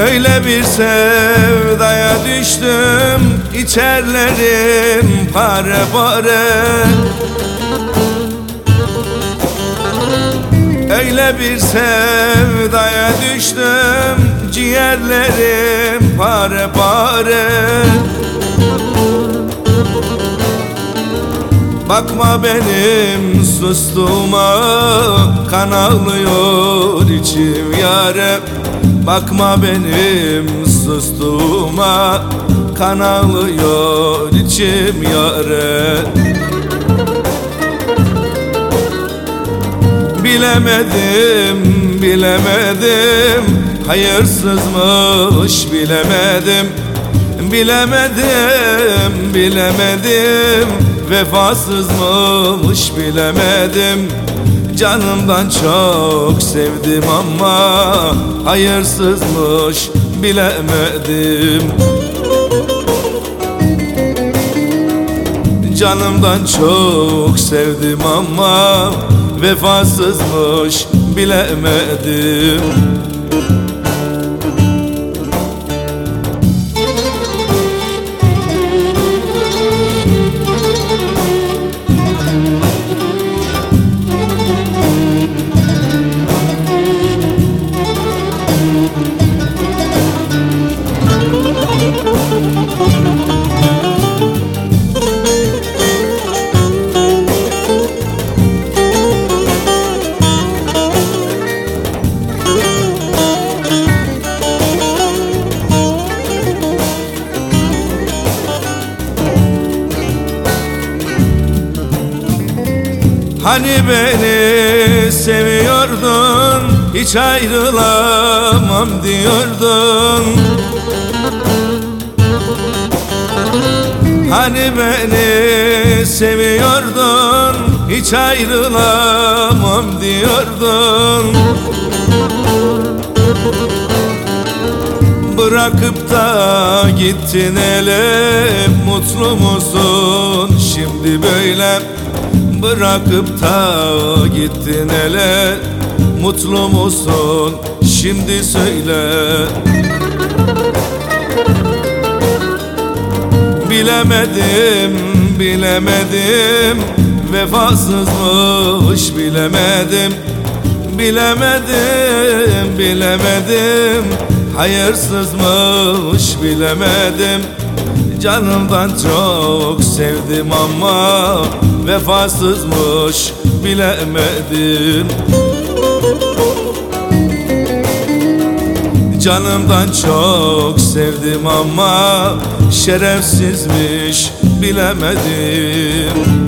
Öyle bir sevdaya düştüm içerlerim pare pare. Öyle bir sevdaya düştüm ciğerlerim pare pare. Bakma benim sustuğuma kan ağlıyor içim yare Bakma benim sustuğuma kan ağlıyor içim yare. Bilemedim, bilemedim Hayırsızmış bilemedim. Bilemedim, bilemedim Vefasızmış bilemedim Canımdan çok sevdim ama Hayırsızmış bilemedim. Canımdan çok sevdim ama Vefasızmış bilemedim Hani beni seviyordun Hiç ayrılamam diyordun. Hani beni seviyordun Hiç ayrılamam diyordun. Bırakıp da gittin ele Mutlu musun şimdi böyle Bırakıp da gittin ele. Mutlu musun? Şimdi söyle. Bilemedim, bilemedim. Vefasızmış bilemedim. Bilemedim, bilemedim. Hayırsızmış bilemedim Canımdan çok sevdim ama Vefasızmış bilemedim. Canımdan çok sevdim ama Şerefsizmiş bilemedim